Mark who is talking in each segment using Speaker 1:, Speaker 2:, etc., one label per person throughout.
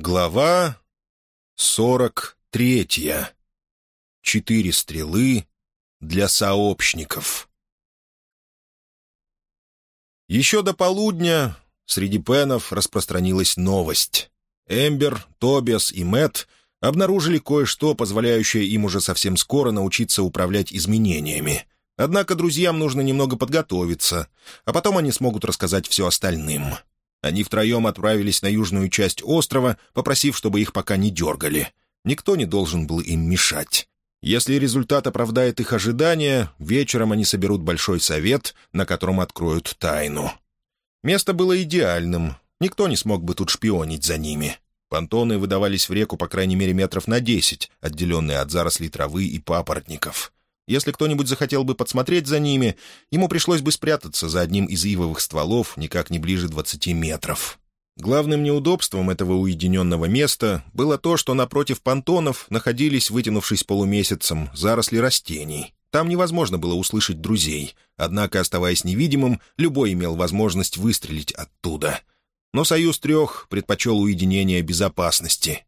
Speaker 1: Глава сорок третья. Четыре стрелы для сообщников. Еще до полудня среди пенов распространилась новость. Эмбер, Тобиас и Мэтт обнаружили кое-что, позволяющее им уже совсем скоро научиться управлять изменениями. Однако друзьям нужно немного подготовиться, а потом они смогут рассказать все остальным — они втроем отправились на южную часть острова, попросив, чтобы их пока не дергали. Никто не должен был им мешать. Если результат оправдает их ожидания, вечером они соберут большой совет, на котором откроют тайну. Место было идеальным. Никто не смог бы тут шпионить за ними. Понтоны выдавались в реку по крайней мере метров на десять, отделенные от зарослей травы и папоротников. Если кто-нибудь захотел бы подсмотреть за ними, ему пришлось бы спрятаться за одним из ивовых стволов никак не ближе двадцати метров. Главным неудобством этого уединенного места было то, что напротив понтонов находились, вытянувшись полумесяцем, заросли растений. Там невозможно было услышать друзей, однако, оставаясь невидимым, любой имел возможность выстрелить оттуда. Но «Союз трех» предпочел уединение безопасности.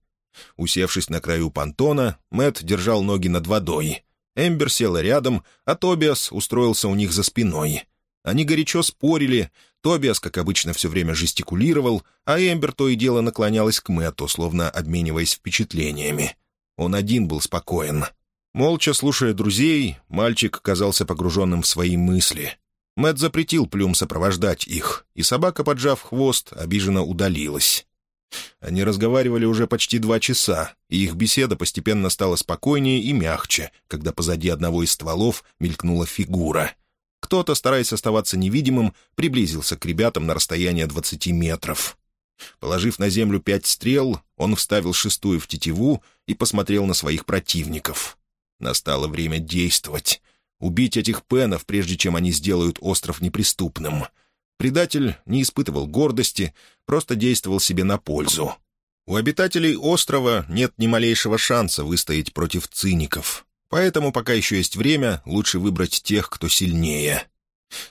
Speaker 1: Усевшись на краю понтона, Мэт держал ноги над водой — Эмбер села рядом, а Тобиас устроился у них за спиной. Они горячо спорили. Тобиас, как обычно, все время жестикулировал, а Эмбер то и дело наклонялась к Мэтту, словно обмениваясь впечатлениями. Он один был спокоен. Молча слушая друзей, мальчик казался погруженным в свои мысли. Мэтт запретил Плюм сопровождать их, и собака, поджав хвост, обиженно удалилась. Они разговаривали уже почти два часа, и их беседа постепенно стала спокойнее и мягче, когда позади одного из стволов мелькнула фигура. Кто-то, стараясь оставаться невидимым, приблизился к ребятам на расстояние двадцати метров. Положив на землю пять стрел, он вставил шестую в тетиву и посмотрел на своих противников. Настало время действовать. Убить этих пенов, прежде чем они сделают остров неприступным — Предатель не испытывал гордости, просто действовал себе на пользу. У обитателей острова нет ни малейшего шанса выстоять против циников. Поэтому, пока еще есть время, лучше выбрать тех, кто сильнее.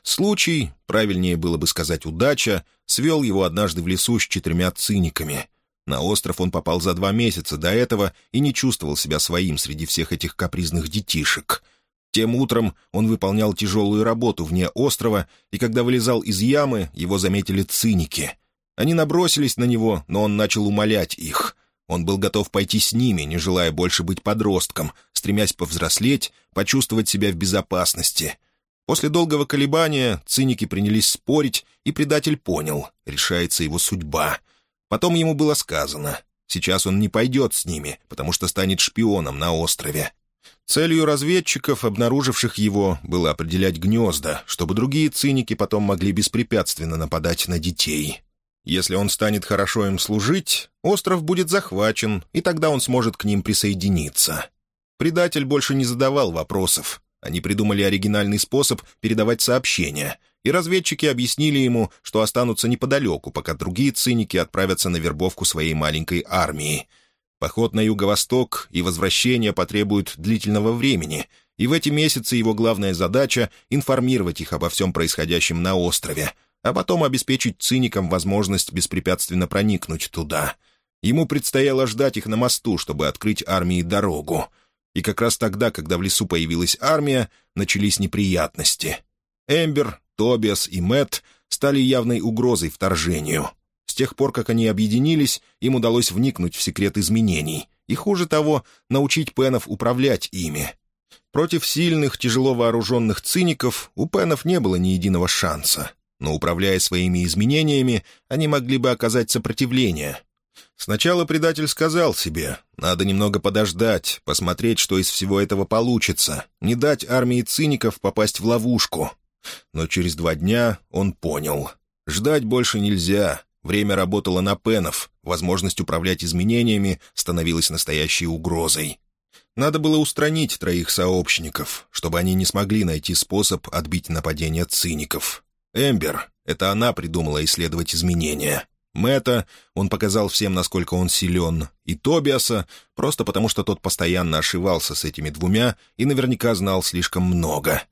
Speaker 1: Случай, правильнее было бы сказать удача, свел его однажды в лесу с четырьмя циниками. На остров он попал за два месяца до этого и не чувствовал себя своим среди всех этих капризных детишек — тем утром он выполнял тяжелую работу вне острова, и когда вылезал из ямы, его заметили циники. Они набросились на него, но он начал умолять их. Он был готов пойти с ними, не желая больше быть подростком, стремясь повзрослеть, почувствовать себя в безопасности. После долгого колебания циники принялись спорить, и предатель понял — решается его судьба. Потом ему было сказано — сейчас он не пойдет с ними, потому что станет шпионом на острове. Целью разведчиков, обнаруживших его, было определять гнезда, чтобы другие циники потом могли беспрепятственно нападать на детей. Если он станет хорошо им служить, остров будет захвачен, и тогда он сможет к ним присоединиться. Предатель больше не задавал вопросов. Они придумали оригинальный способ передавать сообщения, и разведчики объяснили ему, что останутся неподалеку, пока другие циники отправятся на вербовку своей маленькой армии — Поход на юго-восток и возвращение потребуют длительного времени, и в эти месяцы его главная задача — информировать их обо всем происходящем на острове, а потом обеспечить циникам возможность беспрепятственно проникнуть туда. Ему предстояло ждать их на мосту, чтобы открыть армии дорогу. И как раз тогда, когда в лесу появилась армия, начались неприятности. Эмбер, Тобиас и Мэтт стали явной угрозой вторжению — тех пор, как они объединились, им удалось вникнуть в секрет изменений. И хуже того, научить пенов управлять ими. Против сильных, тяжело вооруженных циников у пенов не было ни единого шанса. Но, управляя своими изменениями, они могли бы оказать сопротивление. Сначала предатель сказал себе, надо немного подождать, посмотреть, что из всего этого получится, не дать армии циников попасть в ловушку. Но через два дня он понял. Ждать больше нельзя, Время работало на пенов, возможность управлять изменениями становилась настоящей угрозой. Надо было устранить троих сообщников, чтобы они не смогли найти способ отбить нападение циников. Эмбер — это она придумала исследовать изменения. Мэтта он показал всем, насколько он силен, и Тобиаса просто потому, что тот постоянно ошивался с этими двумя и наверняка знал слишком много.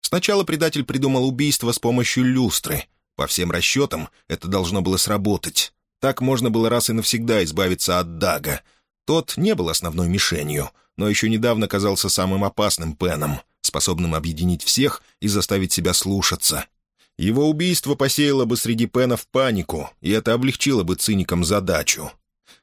Speaker 1: Сначала предатель придумал убийство с помощью люстры, по всем расчетам, это должно было сработать. Так можно было раз и навсегда избавиться от Дага. Тот не был основной мишенью, но еще недавно казался самым опасным Пеном, способным объединить всех и заставить себя слушаться. Его убийство посеяло бы среди Пенов панику, и это облегчило бы циникам задачу.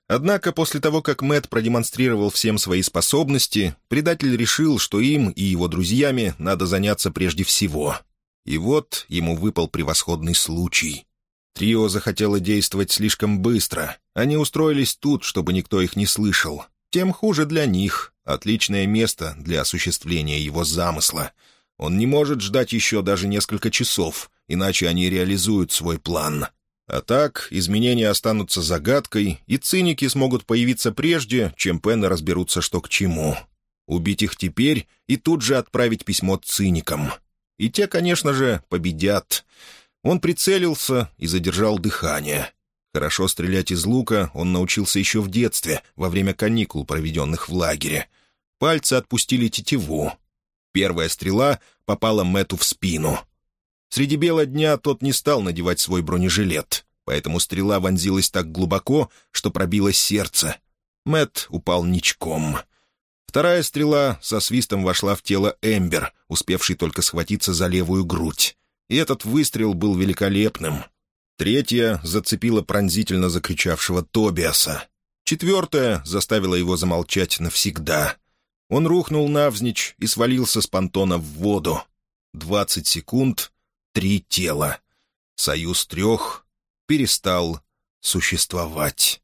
Speaker 1: Однако после того, как Мэт продемонстрировал всем свои способности, предатель решил, что им и его друзьями надо заняться прежде всего. И вот ему выпал превосходный случай. Трио захотело действовать слишком быстро. Они устроились тут, чтобы никто их не слышал. Тем хуже для них. Отличное место для осуществления его замысла. Он не может ждать еще даже несколько часов, иначе они реализуют свой план. А так, изменения останутся загадкой, и циники смогут появиться прежде, чем пены разберутся, что к чему. Убить их теперь и тут же отправить письмо циникам. И те, конечно же, победят. Он прицелился и задержал дыхание. Хорошо стрелять из лука он научился еще в детстве, во время каникул, проведенных в лагере. Пальцы отпустили тетиву. Первая стрела попала Мэту в спину. Среди бела дня тот не стал надевать свой бронежилет, поэтому стрела вонзилась так глубоко, что пробило сердце. Мэт упал ничком. Вторая стрела со свистом вошла в тело Эмбер, успевший только схватиться за левую грудь и этот выстрел был великолепным. Третья зацепила пронзительно закричавшего Тобиаса. Четвертая заставила его замолчать навсегда. Он рухнул навзничь и свалился с понтона в воду. Двадцать секунд, три тела. Союз трех перестал существовать.